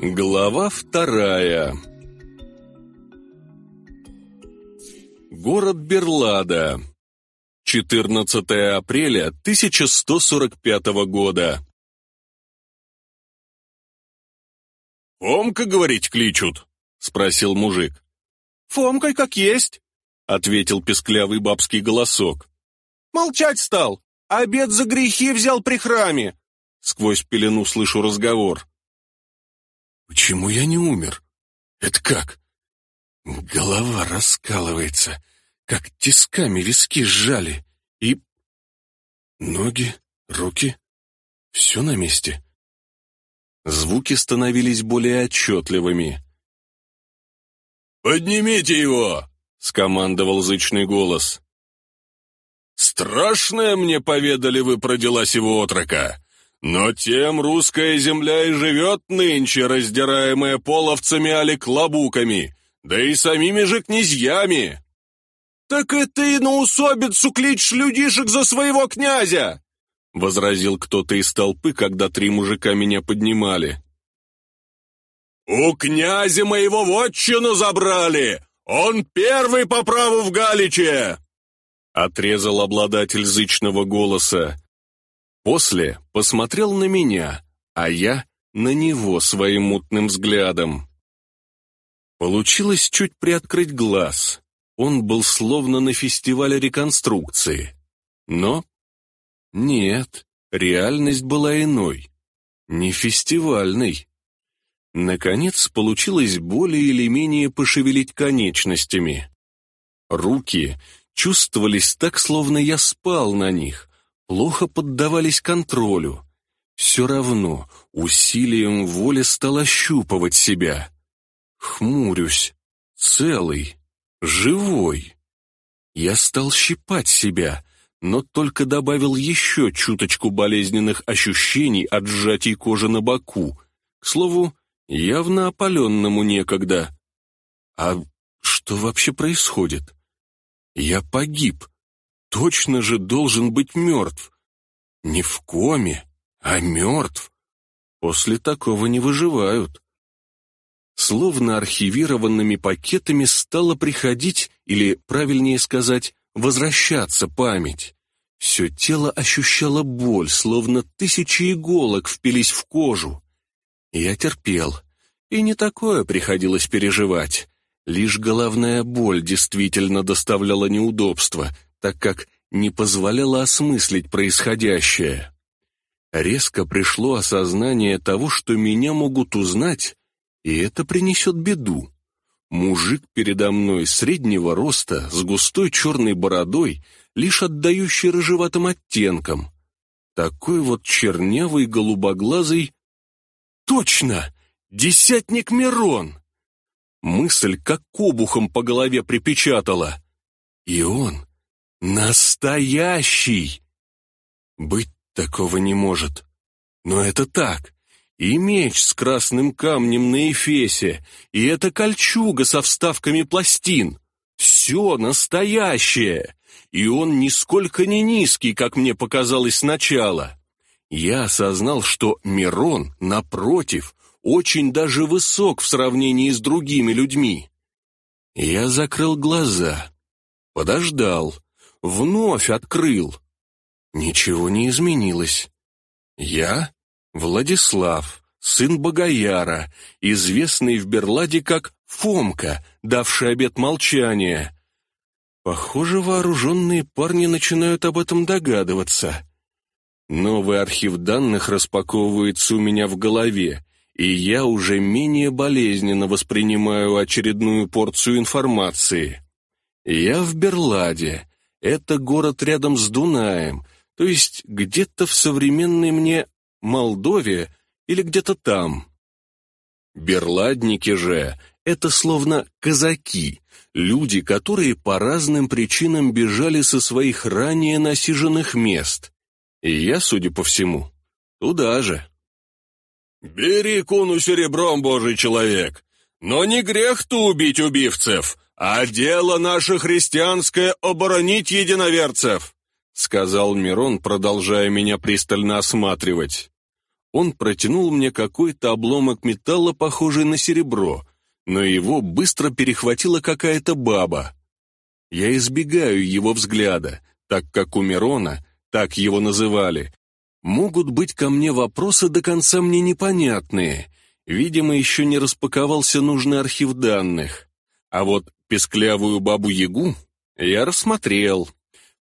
Глава вторая Город Берлада 14 апреля 1145 года «Фомка, говорить, кличут?» — спросил мужик. «Фомкой как есть», — ответил песклявый бабский голосок. «Молчать стал, обед за грехи взял при храме». Сквозь пелену слышу разговор. Почему я не умер? Это как? Голова раскалывается, как тисками виски сжали, и... Ноги, руки, все на месте. Звуки становились более отчетливыми. «Поднимите его!» — скомандовал зычный голос. «Страшное мне поведали вы про дела сего отрока. Но тем русская земля и живет нынче, раздираемая половцами али клобуками, да и самими же князьями. «Так и ты на усобицу кличешь людишек за своего князя!» — возразил кто-то из толпы, когда три мужика меня поднимали. «У князя моего вотчину забрали! Он первый по праву в Галиче!» — отрезал обладатель зычного голоса. После посмотрел на меня, а я на него своим мутным взглядом. Получилось чуть приоткрыть глаз. Он был словно на фестивале реконструкции. Но нет, реальность была иной, не фестивальной. Наконец получилось более или менее пошевелить конечностями. Руки чувствовались так, словно я спал на них плохо поддавались контролю. Все равно усилием воли стал ощупывать себя. Хмурюсь, целый, живой. Я стал щипать себя, но только добавил еще чуточку болезненных ощущений от сжатий кожи на боку. К слову, явно опаленному некогда. А что вообще происходит? Я погиб, точно же должен быть мертв. Не в коме, а мертв. После такого не выживают. Словно архивированными пакетами стала приходить, или, правильнее сказать, возвращаться память. Все тело ощущало боль, словно тысячи иголок впились в кожу. Я терпел, и не такое приходилось переживать. Лишь головная боль действительно доставляла неудобства — так как не позволяло осмыслить происходящее. Резко пришло осознание того, что меня могут узнать, и это принесет беду. Мужик передо мной среднего роста, с густой черной бородой, лишь отдающий рыжеватым оттенком. Такой вот чернявый голубоглазый... Точно! Десятник Мирон! Мысль как обухом по голове припечатала. И он Настоящий! Быть такого не может. Но это так. И меч с красным камнем на эфесе, и эта кольчуга со вставками пластин. Все настоящее. И он нисколько не низкий, как мне показалось сначала. Я осознал, что Мирон, напротив, очень даже высок в сравнении с другими людьми. Я закрыл глаза, подождал, вновь открыл. Ничего не изменилось. Я Владислав, сын Богояра, известный в Берладе как Фомка, давший обет молчания. Похоже, вооруженные парни начинают об этом догадываться. Новый архив данных распаковывается у меня в голове, и я уже менее болезненно воспринимаю очередную порцию информации. Я в Берладе, это город рядом с Дунаем, то есть где-то в современной мне Молдове или где-то там. Берладники же — это словно казаки, люди, которые по разным причинам бежали со своих ранее насиженных мест. И я, судя по всему, туда же. «Бери куну серебром, божий человек, но не грех-то убить убивцев, «А дело наше христианское — оборонить единоверцев», — сказал Мирон, продолжая меня пристально осматривать. Он протянул мне какой-то обломок металла, похожий на серебро, но его быстро перехватила какая-то баба. Я избегаю его взгляда, так как у Мирона, так его называли, могут быть ко мне вопросы до конца мне непонятные. Видимо, еще не распаковался нужный архив данных. А вот песклявую бабу-ягу я рассмотрел.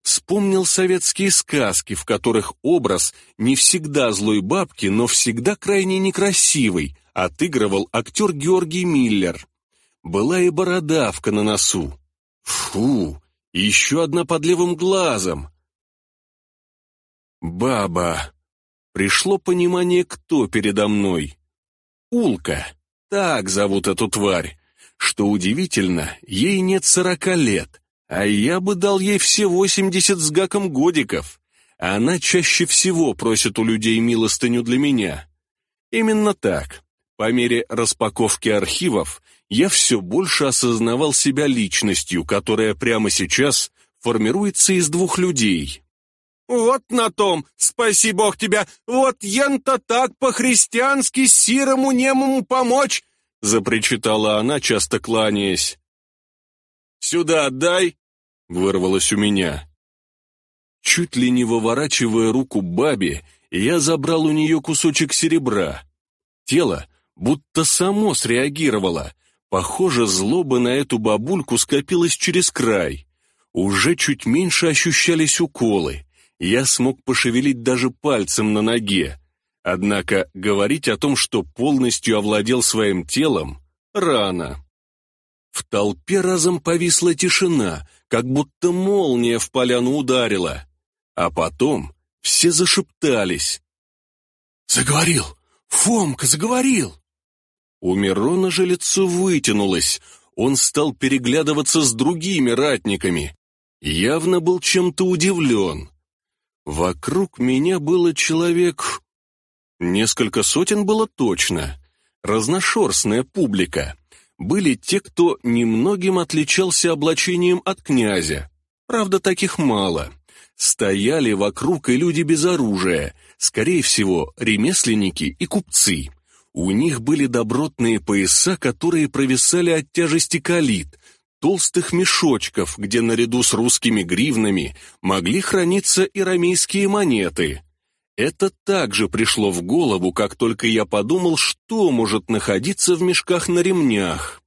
Вспомнил советские сказки, в которых образ не всегда злой бабки, но всегда крайне некрасивый, отыгрывал актер Георгий Миллер. Была и бородавка на носу. Фу, еще одна под левым глазом. Баба. Пришло понимание, кто передо мной. Улка. Так зовут эту тварь. Что удивительно, ей нет сорока лет, а я бы дал ей все восемьдесят с гаком годиков. Она чаще всего просит у людей милостыню для меня. Именно так. По мере распаковки архивов я все больше осознавал себя личностью, которая прямо сейчас формируется из двух людей. «Вот на том, спаси бог тебя, вот ян-то так по-христиански сирому немому помочь!» Запричитала она, часто кланяясь. «Сюда отдай!» — вырвалось у меня. Чуть ли не выворачивая руку бабе, я забрал у нее кусочек серебра. Тело будто само среагировало. Похоже, злоба на эту бабульку скопилась через край. Уже чуть меньше ощущались уколы. Я смог пошевелить даже пальцем на ноге. Однако говорить о том, что полностью овладел своим телом, рано. В толпе разом повисла тишина, как будто молния в поляну ударила. А потом все зашептались. «Заговорил! Фомка заговорил!» У Мирона же лицо вытянулось, он стал переглядываться с другими ратниками. Явно был чем-то удивлен. Вокруг меня было человек... Несколько сотен было точно. Разношерстная публика были те, кто немногим отличался облачением от князя. Правда, таких мало. Стояли вокруг и люди без оружия, скорее всего, ремесленники и купцы. У них были добротные пояса, которые провисали от тяжести калит, толстых мешочков, где наряду с русскими гривнами могли храниться и рамейские монеты. Это также пришло в голову, как только я подумал, что может находиться в мешках на ремнях.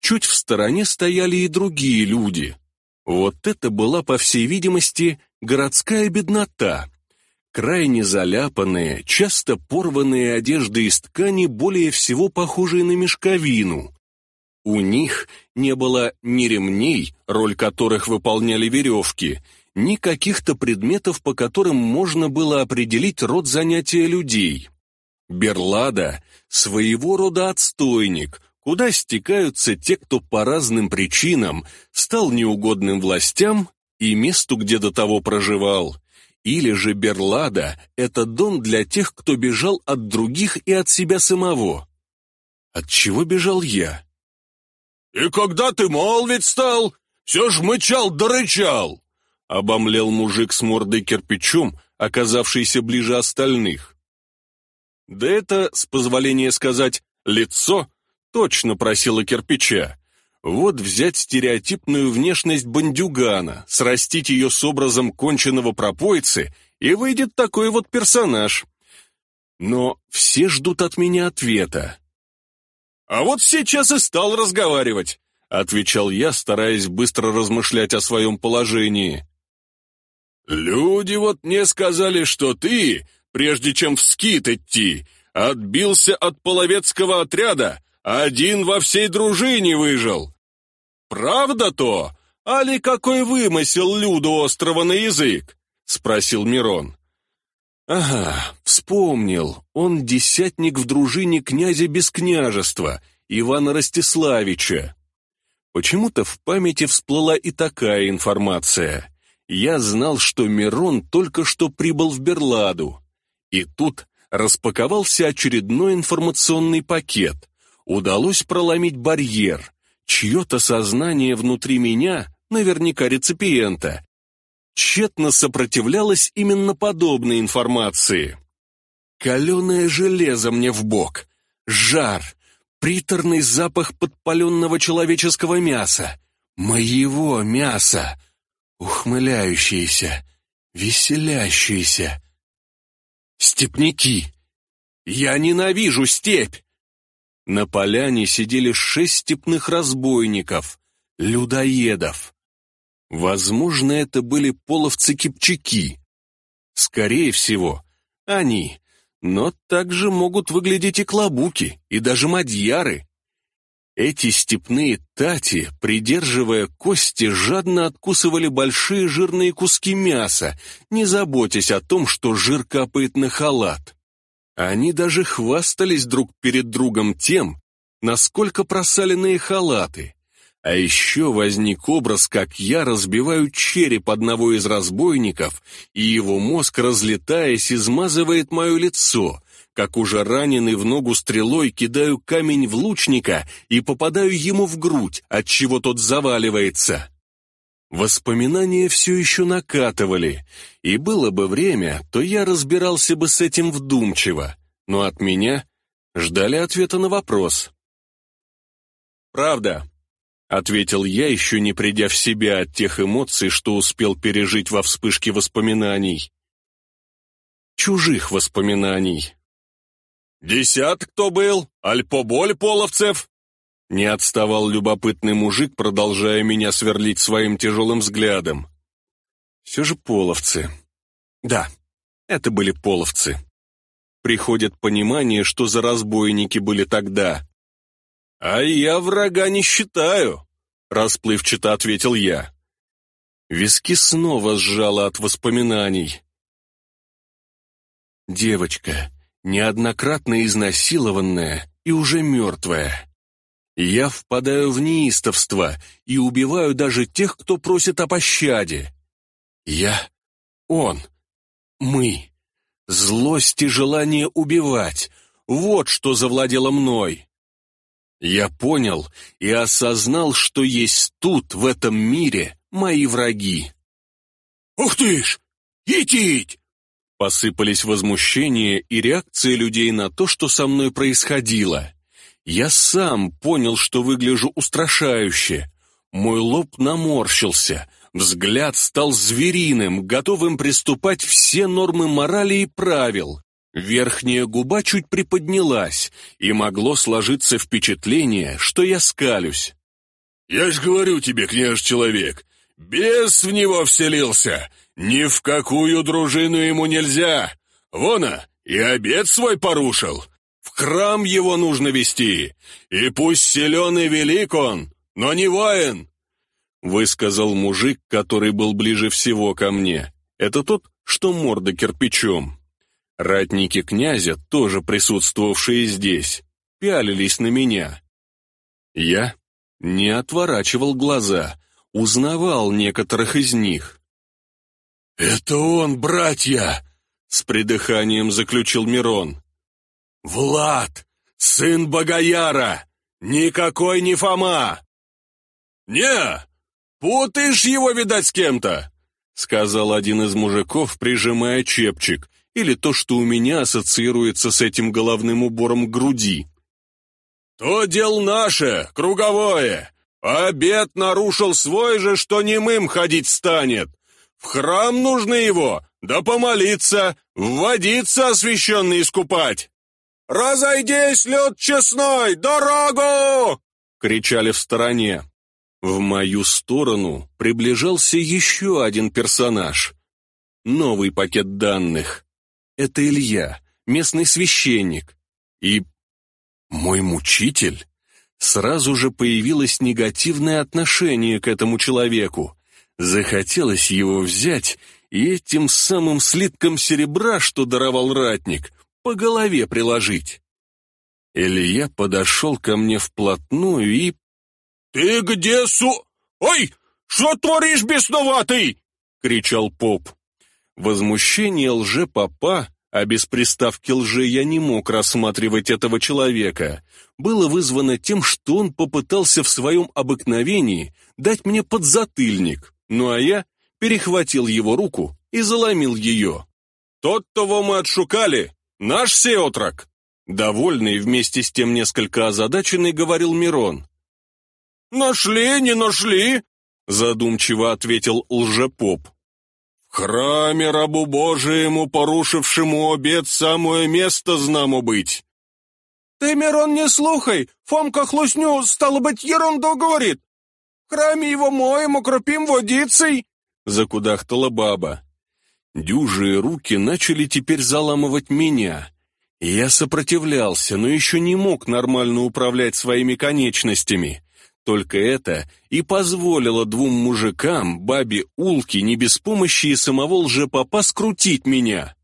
Чуть в стороне стояли и другие люди. Вот это была, по всей видимости, городская беднота. Крайне заляпанные, часто порванные одежды из ткани, более всего похожие на мешковину. У них не было ни ремней, роль которых выполняли веревки, ни каких-то предметов, по которым можно было определить род занятия людей. Берлада — своего рода отстойник, куда стекаются те, кто по разным причинам стал неугодным властям и месту, где до того проживал. Или же Берлада — это дом для тех, кто бежал от других и от себя самого. От чего бежал я? «И когда ты молвить стал, все ж мычал да рычал!» Обомлел мужик с мордой кирпичом, оказавшийся ближе остальных. Да это, с позволения сказать, лицо точно просило кирпича. Вот взять стереотипную внешность бандюгана, срастить ее с образом конченного пропойцы, и выйдет такой вот персонаж. Но все ждут от меня ответа. «А вот сейчас и стал разговаривать», — отвечал я, стараясь быстро размышлять о своем положении. «Люди вот мне сказали, что ты, прежде чем в скит идти, отбился от половецкого отряда, один во всей дружине выжил. Правда то? Али какой вымысел Люду острова на язык?» — спросил Мирон. «Ага, вспомнил. Он десятник в дружине князя без княжества, Ивана Ростиславича. Почему-то в памяти всплыла и такая информация я знал, что Мирон только что прибыл в Берладу. И тут распаковался очередной информационный пакет. Удалось проломить барьер. Чье-то сознание внутри меня, наверняка реципиента, тщетно сопротивлялось именно подобной информации. каленое железо мне в бок, жар, приторный запах подпаленного человеческого мяса, моего мяса, ухмыляющиеся, веселящиеся. Степняки! Я ненавижу степь! На поляне сидели шесть степных разбойников, людоедов. Возможно, это были половцы-кипчаки. Скорее всего, они. Но также могут выглядеть и клобуки, и даже мадьяры. Эти степные тати, придерживая кости, жадно откусывали большие жирные куски мяса, не заботясь о том, что жир капает на халат. Они даже хвастались друг перед другом тем, насколько просаленные халаты. А еще возник образ, как я разбиваю череп одного из разбойников, и его мозг, разлетаясь, измазывает мое лицо, как уже раненый в ногу стрелой кидаю камень в лучника и попадаю ему в грудь, от чего тот заваливается. Воспоминания все еще накатывали, и было бы время, то я разбирался бы с этим вдумчиво, но от меня ждали ответа на вопрос. «Правда», — ответил я, еще не придя в себя от тех эмоций, что успел пережить во вспышке воспоминаний. Чужих воспоминаний. «Десят кто был? Альпоболь половцев?» Не отставал любопытный мужик, продолжая меня сверлить своим тяжелым взглядом. Все же половцы. Да, это были половцы. Приходит понимание, что за разбойники были тогда. «А я врага не считаю», — расплывчато ответил я. Виски снова сжало от воспоминаний. Девочка, неоднократно изнасилованная и уже мертвая. Я впадаю в неистовство и убиваю даже тех, кто просит о пощаде. Я, он, мы. Злость и желание убивать — вот что завладело мной. Я понял и осознал, что есть тут, в этом мире, мои враги. «Ух ты ж! Етить!» Посыпались возмущения и реакции людей на то, что со мной происходило. Я сам понял, что выгляжу устрашающе. Мой лоб наморщился, взгляд стал звериным, готовым приступать все нормы морали и правил. Верхняя губа чуть приподнялась, и могло сложиться впечатление, что я скалюсь. «Я ж говорю тебе, княж-человек, бес в него вселился, ни в какую дружину ему нельзя. Вона, и обед свой порушил, в храм его нужно вести, и пусть силен и велик он, но не воин!» Высказал мужик, который был ближе всего ко мне. Это тот, что морда кирпичом. Ратники князя, тоже присутствовавшие здесь, пялились на меня. Я не отворачивал глаза, узнавал некоторых из них. «Это он, братья!» — с придыханием заключил Мирон. «Влад, сын Богояра, никакой не Фома!» «Не, путаешь его, видать, с кем-то!» сказал один из мужиков, прижимая чепчик, или то, что у меня ассоциируется с этим головным убором груди. «То дел наше, круговое. Обед нарушил свой же, что немым ходить станет. В храм нужно его, да помолиться, в водице освященный искупать». «Разойдись, люд честной! Дорогу!» — кричали в стороне. В мою сторону приближался еще один персонаж. Новый пакет данных. Это Илья, местный священник. И мой мучитель. Сразу же появилось негативное отношение к этому человеку. Захотелось его взять и этим самым слитком серебра, что даровал ратник, по голове приложить. Илья подошел ко мне вплотную и... «Ты где, су... Ой, что творишь, бесноватый?» — кричал поп. Возмущение лже-папа, а без приставки лжи я не мог рассматривать этого человека, было вызвано тем, что он попытался в своем обыкновении дать мне подзатыльник, ну а я перехватил его руку и заломил ее. «Тот, кого мы отшукали, Наш сеотрак!» Довольный, вместе с тем несколько озадаченный, говорил Мирон. «Нашли, не нашли!» Задумчиво ответил лжепоп. «В храме рабу Божиему, порушившему обед, самое место знамо быть!» «Ты, Мирон, не слухай! Фомка хлусню, стало быть, ерунду говорит! В храме его моем, укропим водицей!» Закудахтала баба. Дюжие руки начали теперь заламывать меня. Я сопротивлялся, но еще не мог нормально управлять своими конечностями. Только это и позволило двум мужикам, бабе Улке, не без помощи и самого лжепопа скрутить меня.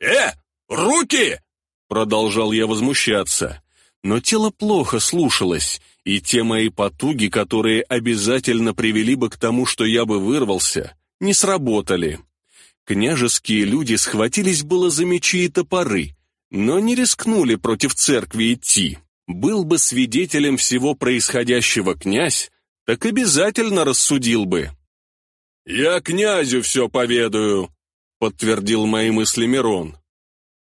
«Э, руки!» — продолжал я возмущаться. Но тело плохо слушалось, и те мои потуги, которые обязательно привели бы к тому, что я бы вырвался, не сработали. Княжеские люди схватились было за мечи и топоры, но не рискнули против церкви идти. Был бы свидетелем всего происходящего князь, так обязательно рассудил бы. «Я князю все поведаю», — подтвердил мои мысли Мирон.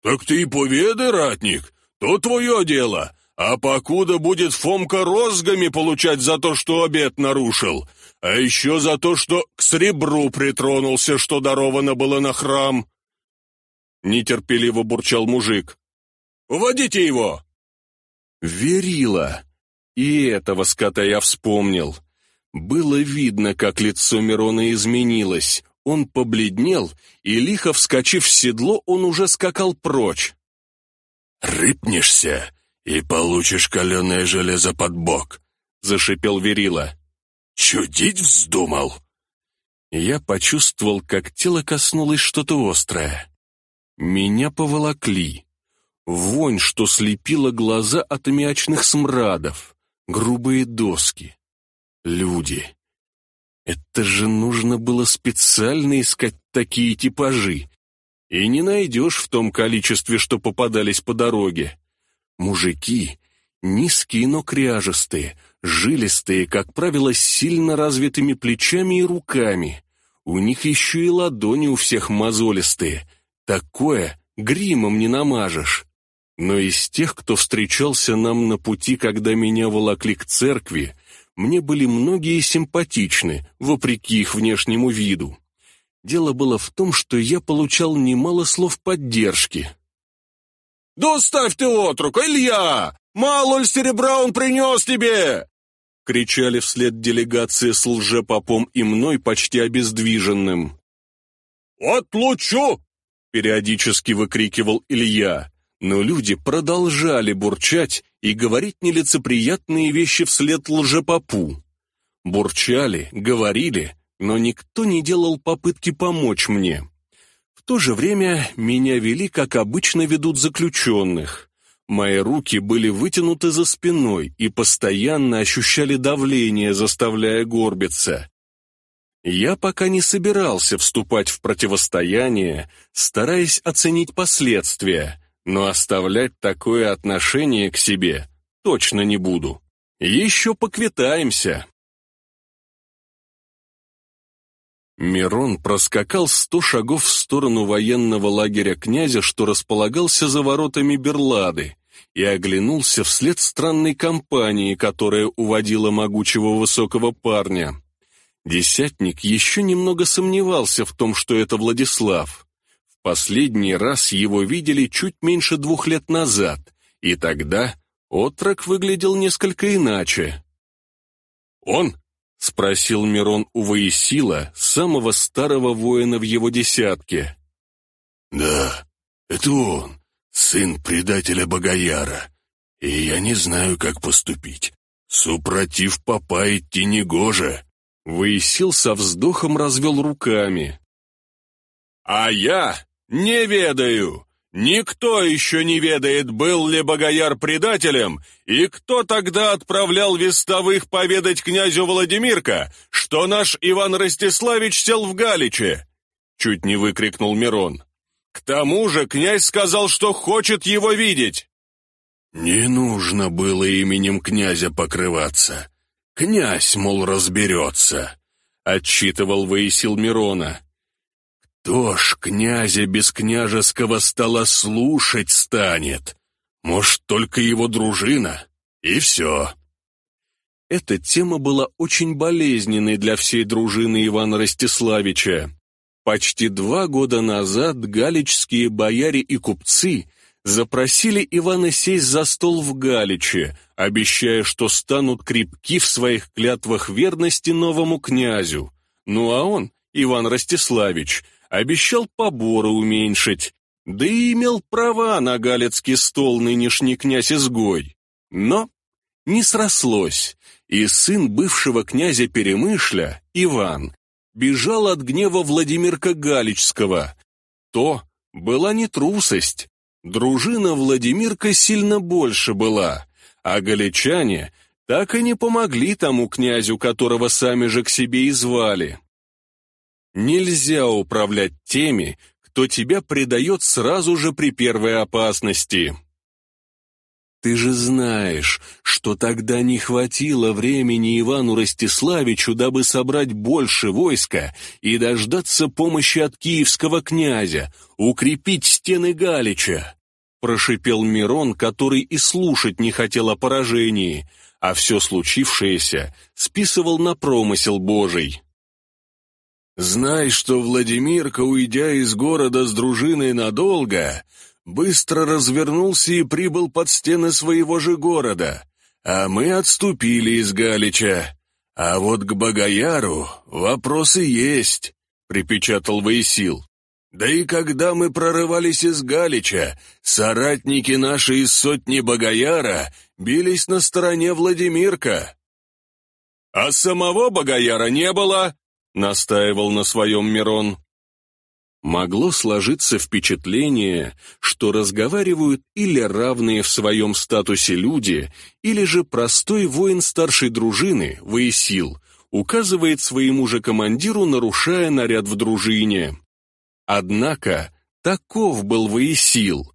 «Так ты и поведай, ратник, то твое дело, а покуда будет Фомка розгами получать за то, что обед нарушил, а еще за то, что к сребру притронулся, что даровано было на храм. Нетерпеливо бурчал мужик. «Уводите его!» Верила. И этого скота я вспомнил. Было видно, как лицо Мирона изменилось. Он побледнел, и, лихо вскочив в седло, он уже скакал прочь. «Рыпнешься, и получишь каленое железо под бок», — зашипел Верила. «Чудить вздумал?» Я почувствовал, как тело коснулось что-то острое. Меня поволокли. Вонь, что слепила глаза от аммиачных смрадов, грубые доски, люди. Это же нужно было специально искать такие типажи. И не найдешь в том количестве, что попадались по дороге. Мужики, низкие, но кряжестые, жилистые, как правило, с сильно развитыми плечами и руками. У них еще и ладони у всех мозолистые. Такое гримом не намажешь. Но из тех, кто встречался нам на пути, когда меня волокли к церкви, мне были многие симпатичны, вопреки их внешнему виду. Дело было в том, что я получал немало слов поддержки, «Да оставь ты отрук, Илья! Мало ли серебра он принес тебе!» Кричали вслед делегации с лжепопом и мной почти обездвиженным. «Отлучу!» — периодически выкрикивал Илья, но люди продолжали бурчать и говорить нелицеприятные вещи вслед лжепопу. Бурчали, говорили, но никто не делал попытки помочь мне. То же время меня вели, как обычно ведут заключенных. Мои руки были вытянуты за спиной и постоянно ощущали давление, заставляя горбиться. Я пока не собирался вступать в противостояние, стараясь оценить последствия, но оставлять такое отношение к себе точно не буду. Еще поквитаемся. Мирон проскакал сто шагов в сторону военного лагеря князя, что располагался за воротами Берлады, и оглянулся вслед странной компании, которая уводила могучего высокого парня. Десятник еще немного сомневался в том, что это Владислав. В последний раз его видели чуть меньше двух лет назад, и тогда отрок выглядел несколько иначе. «Он — спросил Мирон у Воисила, самого старого воина в его десятке. «Да, это он, сын предателя Богояра, и я не знаю, как поступить. Супротив попа идти негоже». Воисил со вздохом развел руками. «А я не ведаю. Никто еще не ведает, был ли Богояр предателем, и кто тогда отправлял вестовых поведать князю Владимирка, что наш Иван Ростиславич сел в Галиче?» Чуть не выкрикнул Мирон. «К тому же князь сказал, что хочет его видеть». «Не нужно было именем князя покрываться. Князь, мол, разберется», — отчитывал Воисил Мирона. Кто ж князя без княжеского стола слушать станет? Может, только его дружина? И все. Эта тема была очень болезненной для всей дружины Ивана Ростиславича. Почти два года назад галичские бояре и купцы запросили Ивана сесть за стол в Галиче, обещая, что станут крепки в своих клятвах верности новому князю. Ну а он, Иван Ростиславич, обещал поборы уменьшить, да и имел права на галицкий стол нынешний князь-изгой. Но не срослось, и сын бывшего князя Перемышля, Иван, бежал от гнева Владимирка Галичского. То была не трусость. Дружина Владимирка сильно больше была, а галичане так и не помогли тому князю, которого сами же к себе и звали. Нельзя управлять теми, кто тебя предает сразу же при первой опасности. Ты же знаешь, что тогда не хватило времени Ивану Ростиславичу, дабы собрать больше войска и дождаться помощи от киевского князя, укрепить стены Галича. Прошипел Мирон, который и слушать не хотел о поражении, а все случившееся списывал на промысел Божий. «Знай, что Владимирка, уйдя из города с дружиной надолго, быстро развернулся и прибыл под стены своего же города, а мы отступили из Галича. А вот к Богояру вопросы есть», — припечатал Ваесил. «Да и когда мы прорывались из Галича, соратники наши из сотни Богояра бились на стороне Владимирка». «А самого Богояра не было», — настаивал на своем Мирон. Могло сложиться впечатление, что разговаривают или равные в своем статусе люди, или же простой воин старшей дружины, Воесил, указывает своему же командиру, нарушая наряд в дружине. Однако таков был Воесил,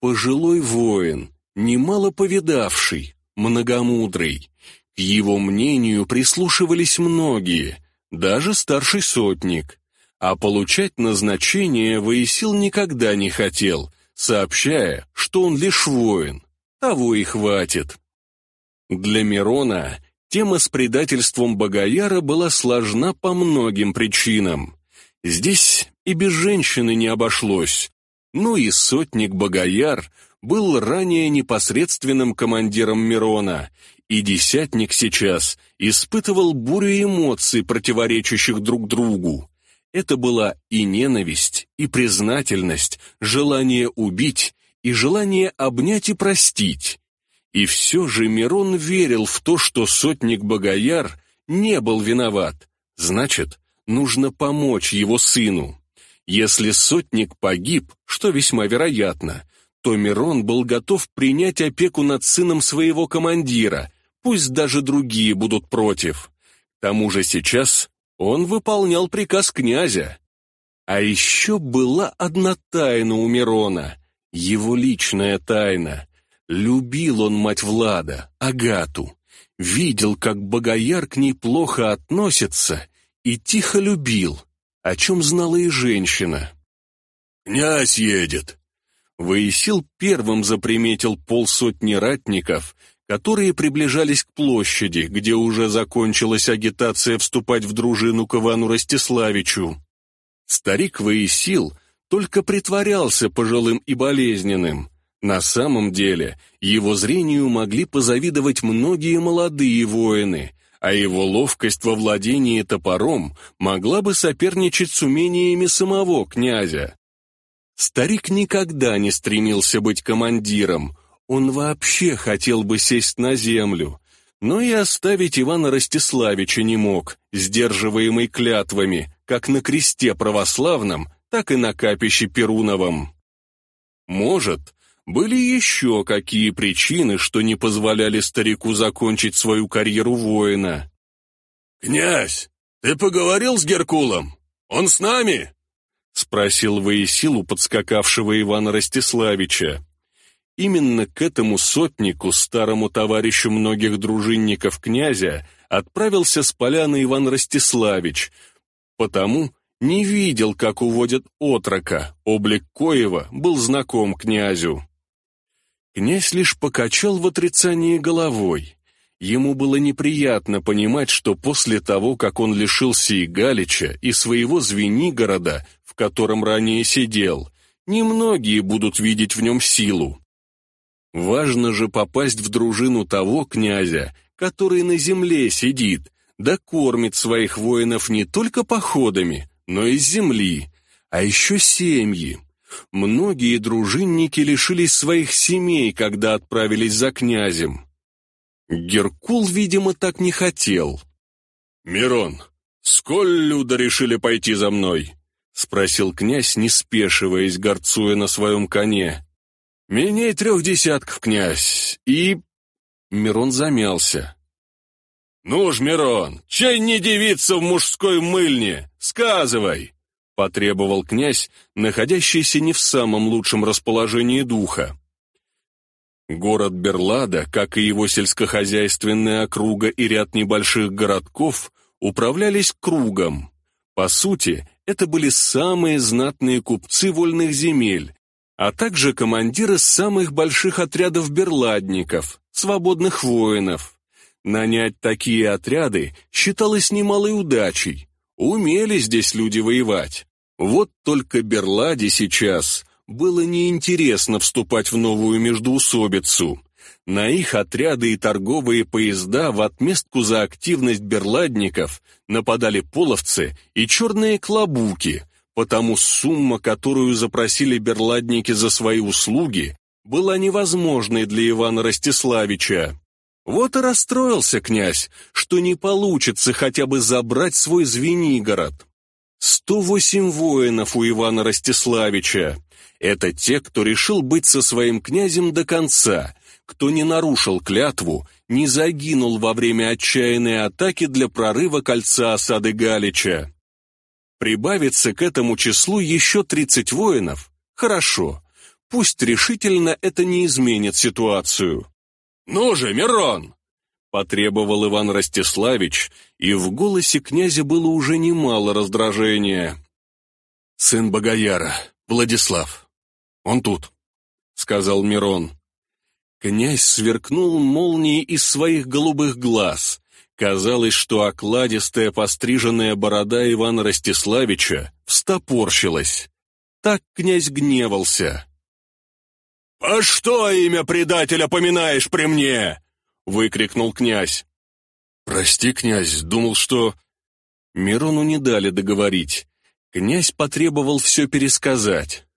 пожилой воин, немало повидавший, многомудрый. К его мнению прислушивались многие, даже старший сотник. А получать назначение Воисил никогда не хотел, сообщая, что он лишь воин, того и хватит. Для Мирона тема с предательством Богояра была сложна по многим причинам. Здесь и без женщины не обошлось. Ну и сотник Богояр был ранее непосредственным командиром Мирона, и десятник сейчас испытывал бурю эмоций, противоречащих друг другу. Это была и ненависть, и признательность, желание убить и желание обнять и простить. И все же Мирон верил в то, что сотник Богояр не был виноват. Значит, нужно помочь его сыну. Если сотник погиб, что весьма вероятно, то Мирон был готов принять опеку над сыном своего командира, пусть даже другие будут против. К тому же сейчас он выполнял приказ князя. А еще была одна тайна у Мирона, его личная тайна. Любил он мать Влада, Агату. Видел, как Богояр к ней плохо относится и тихо любил, о чем знала и женщина. «Князь едет!» Воисил первым заприметил полсотни ратников, которые приближались к площади, где уже закончилась агитация вступать в дружину к Ивану Ростиславичу. Старик Воисил только притворялся пожилым и болезненным. На самом деле его зрению могли позавидовать многие молодые воины, а его ловкость во владении топором могла бы соперничать с умениями самого князя. Старик никогда не стремился быть командиром, он вообще хотел бы сесть на землю, но и оставить Ивана Ростиславича не мог, сдерживаемый клятвами, как на кресте православном, так и на капище Перуновом. Может, были еще какие причины, что не позволяли старику закончить свою карьеру воина. «Князь, ты поговорил с Геркулом? Он с нами?» — спросил Воесил у подскакавшего Ивана Ростиславича. Именно к этому сотнику, старому товарищу многих дружинников князя, отправился с поляны Иван Ростиславич, потому не видел, как уводят отрока, облик коева был знаком князю. Князь лишь покачал в отрицании головой. Ему было неприятно понимать, что после того, как он лишился и Галича, и своего Звенигорода, котором ранее сидел, немногие будут видеть в нем силу. Важно же попасть в дружину того князя, который на земле сидит, да кормит своих воинов не только походами, но и с земли, а еще семьи. Многие дружинники лишились своих семей, когда отправились за князем. Геркул, видимо, так не хотел. «Мирон, сколь люда решили пойти за мной?» — спросил князь, не спешиваясь, горцуя на своем коне. «Меней трех десятков, князь, и...» Мирон замялся. «Ну ж, Мирон, чай не девица в мужской мыльне? Сказывай!» — потребовал князь, находящийся не в самом лучшем расположении духа. Город Берлада, как и его сельскохозяйственная округа и ряд небольших городков, управлялись кругом. По сути, это были самые знатные купцы вольных земель, а также командиры самых больших отрядов берладников, свободных воинов. Нанять такие отряды считалось немалой удачей. Умели здесь люди воевать. Вот только Берладе сейчас было неинтересно вступать в новую междоусобицу. На их отряды и торговые поезда в отместку за активность берладников нападали половцы и черные клобуки, потому сумма, которую запросили берладники за свои услуги, была невозможной для Ивана Ростиславича. Вот и расстроился князь, что не получится хотя бы забрать свой Звенигород. Сто восемь воинов у Ивана Ростиславича. Это те, кто решил быть со своим князем до конца, кто не нарушил клятву, не загинул во время отчаянной атаки для прорыва кольца осады Галича. Прибавится к этому числу еще 30 воинов? Хорошо. Пусть решительно это не изменит ситуацию. «Ну же, Мирон!» Потребовал Иван Ростиславич, и в голосе князя было уже немало раздражения. «Сын Богояра, Владислав, он тут», — сказал Мирон. Князь сверкнул молнией из своих голубых глаз. Казалось, что окладистая постриженная борода Ивана Ростиславича встопорщилась. Так князь гневался. «А что имя предателя поминаешь при мне?» — выкрикнул князь. «Прости, князь, думал, что...» Мирону не дали договорить. Князь потребовал все пересказать.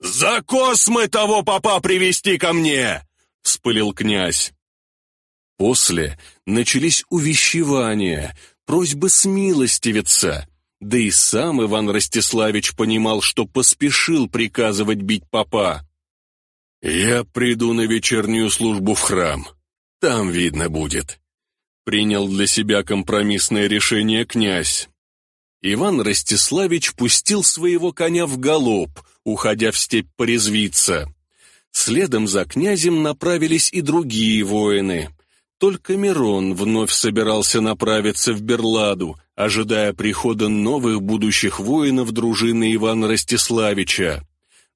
«За космы того папа привести ко мне!» — вспылил князь. После начались увещевания, просьбы смилостивиться, да и сам Иван Ростиславич понимал, что поспешил приказывать бить папа. «Я приду на вечернюю службу в храм. Там видно будет», — принял для себя компромиссное решение князь. Иван Ростиславич пустил своего коня в галоп, уходя в степь порезвиться. Следом за князем направились и другие воины. Только Мирон вновь собирался направиться в Берладу, ожидая прихода новых будущих воинов дружины Ивана Ростиславича.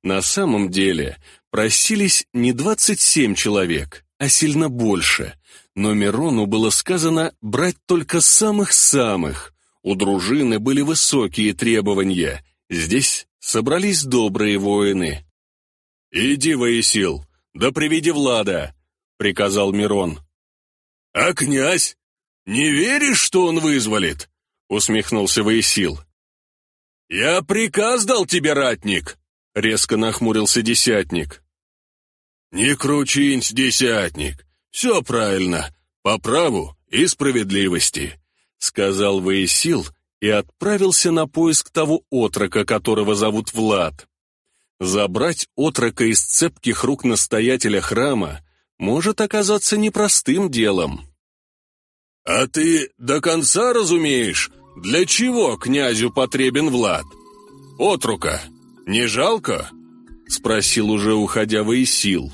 На самом деле, Просились не 27 человек, а сильно больше, но Мирону было сказано брать только самых-самых. У дружины были высокие требования, здесь собрались добрые воины. «Иди, Воисил, да приведи Влада», — приказал Мирон. «А князь? Не веришь, что он вызволит?» — усмехнулся Воисил. «Я приказ дал тебе, ратник!» — резко нахмурился десятник. «Не кручинсь, десятник, все правильно, по праву и справедливости», — сказал Воисил и отправился на поиск того отрока, которого зовут Влад. Забрать отрока из цепких рук настоятеля храма может оказаться непростым делом. «А ты до конца разумеешь, для чего князю потребен Влад? Отрука, не жалко?» — спросил уже уходя Воисил.